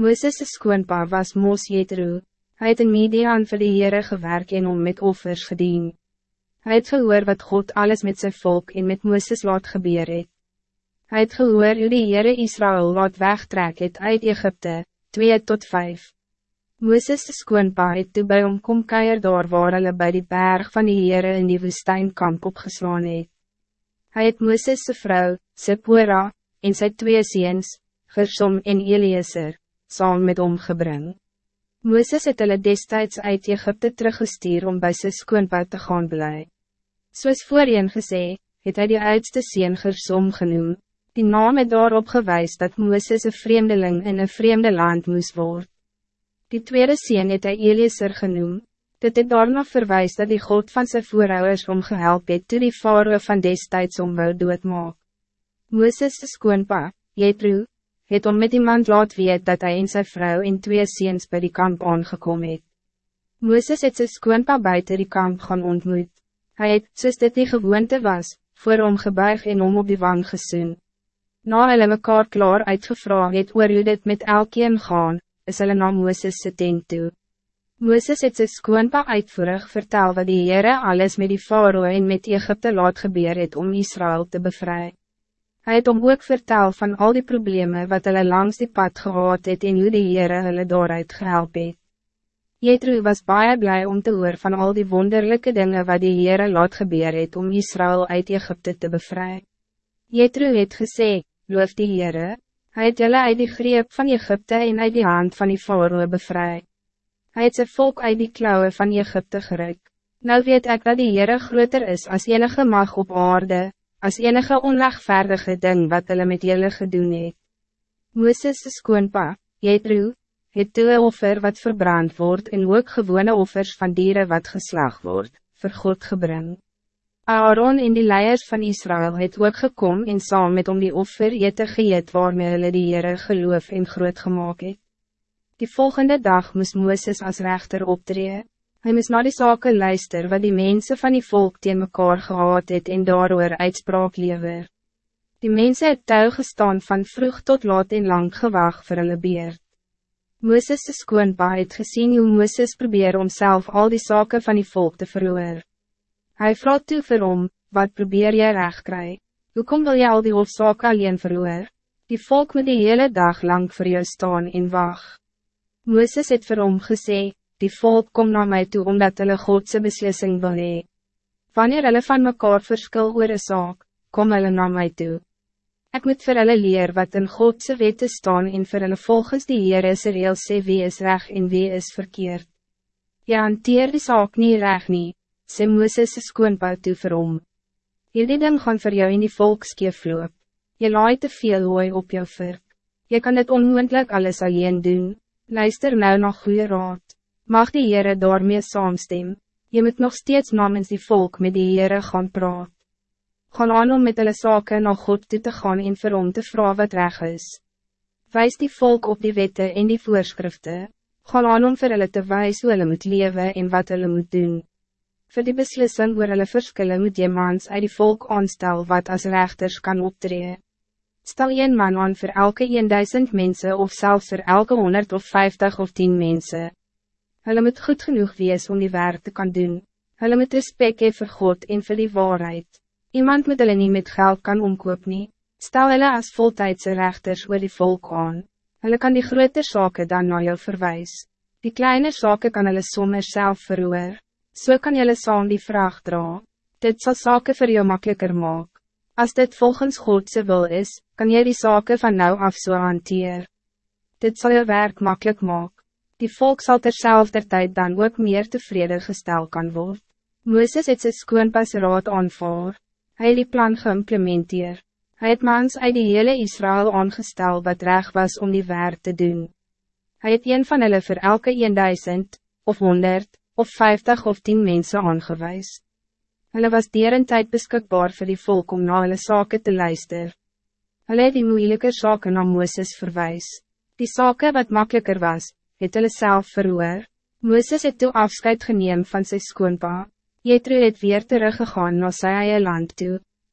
Mooses' skoonpa was Mos Jethro. Hij het in Midian vir die Heere gewerk en om met offers gedien. Hij het gehoor wat God alles met zijn volk en met Mooses laat gebeur het. Hy het gehoor hoe die Heere Israël laat wegtrek het uit Egypte, 2 tot 5. Mooses' skoonpa het toe by hom kom keier daar waar hulle by die berg van die Heere in die woestijnkamp opgeslaan het. Hy het Mooses' vrou, Sephora, en sy twee ziens, Gersom en Eliezer, saam met hom gebring. Mooses het hulle destijds uit Egypte teruggestuur om bij sy skoonpa te gaan bly. Soos voorheen gesê, het hy die oudste sien Gersom genoem, die naam het daarop gewys dat Mooses een vreemdeling in een vreemde land moest worden. Die tweede sien het hy Eliezer genoem, dit het daarna verwijs dat die God van zijn voorouders omgehelp het toe die faroe van destijds om wou doodmaak. Mooses' skoonpa, Jethro, het om met iemand laat weet dat hij en zijn vrouw in twee ziens bij die kamp aangekomen het. Mooses het sy skoonpa buiten die kamp gaan ontmoet. Hij het, soos dit die gewoonte was, voor hom gebuig en om op die wang gesoen. Na hulle mekaar klaar uitgevra het oor hoe dit met elkeen gaan, is hulle na Mooses se tent toe. Mooses het sy skoonpa uitvoerig vertel wat die Heere alles met die Faroe en met Egypte laat gebeur het om Israël te bevrijden. Hij het om ook vertel van al die problemen wat hulle langs die pad gehad het en hoe die Heere hulle daaruit gehelp het. Jethro was baie blij om te hoor van al die wonderlijke dingen wat die Heere laat gebeur het om Israël uit Egypte te bevrijden. Jethro het gesê, loof die Heere, hy het julle uit die greep van Egypte en uit die hand van die Faroe bevrijd. Hij het sy volk uit die klauwen van Egypte geruik. Nou weet ik dat die Heere groter is als enige mag op aarde, als enige onrechtvaardige ding wat hulle met julle gedoen het. Mooses' skoonpa, Jethro, het toe een offer wat verbrand wordt en ook gewone offers van dieren wat geslag wordt, vir God gebring. Aaron en die leiers van Israël het ook gekom en saam met om die offer ete geëet waarmee hulle die Heere geloof en groot gemaakt het. Die volgende dag moest Mooses als rechter optreden. Hij moest naar die zaken luister wat die mensen van die volk teen mekaar gehad het en daarover uitspraak lever. Die mensen het tuig gestaan van vroeg tot laat en lang gewag vir hulle beerd. Mooses' skoonpa het gezien hoe Mooses probeer om zelf al die zaken van die volk te verloor. Hij vraagt toe vir hom, wat probeer jy recht kry? Hoekom wil jy al die hofzake alleen verloor? Die volk moet die hele dag lang voor jou staan en wacht. Mooses het vir hom gesê, die volk kom naar mij toe omdat hulle Godse beslissing wil hee. Wanneer hulle van mekaar verskil oor een saak, kom hulle naar mij toe. Ik moet vir hulle leer wat in Godse wette staan en vir hulle volgens die Heer is heel sê wie is reg en wie is verkeerd. Je hanteer die saak niet reg nie, sê Mooses skoonbouw toe vir hom. Hierdie ding gaan vir jou in die volkskeef loop. Je laai te veel hooi op jou virk. Je kan het onmoendlik alles alleen doen. Luister nou nog goede raad. Mag die Heere daarmee saamstem, je moet nog steeds namens die volk met die Heere gaan praat. Gaan aan om met hulle sake na God toe te gaan en vir hom te vragen wat reg is. Wijs die volk op die wette en die voorschriften. Gaan aan om vir hulle te wijs hoe hulle moet leven en wat hulle moet doen. Voor die beslissing oor hulle verskille moet je mans uit die volk aanstel wat als rechters kan optreden. Stel een man aan voor elke 1000 mensen of zelfs voor elke 100 of 50 of 10 mensen. Hulle moet goed genoeg wees om die werk te kan doen. Hulle moet respect hee vir God en vir die waarheid. Iemand moet hulle nie met geld kan omkoop nie. Stel hulle as voltijdse rechters oor die volk aan. Hulle kan die grote zaken dan naar jou verwijs. Die kleine zaken kan hulle sommer self verhoor. So kan julle saam die vraag dra. Dit zal zaken voor jou makkelijker maken. Als dit volgens Godse wil is, kan jy die zaken van nou af so hanteer. Dit zal je werk makkelijk maken. Die volk zal terzelfde tijd dan ook meer tevreden gesteld kan worden. Moeses het sy skoonpas raad aanvaar. Hy die plan geïmplementeer. Hij het mans uit die hele Israël aangestel wat reg was om die werk te doen. Hij het een van hulle voor elke 1000, of 100, of 50 of 10 mensen aangewijs. Hulle was dier een tijd beschikbaar voor die volk om na hulle sake te luister. Hulle het die moeilijke zaken aan Moeses verwijs. Die zaken wat makkelijker was, het hulle self verhoor. Mooses het toe afscheid geneem van sy skoonpa. Jethro het weer teruggegaan na sy eie land toe.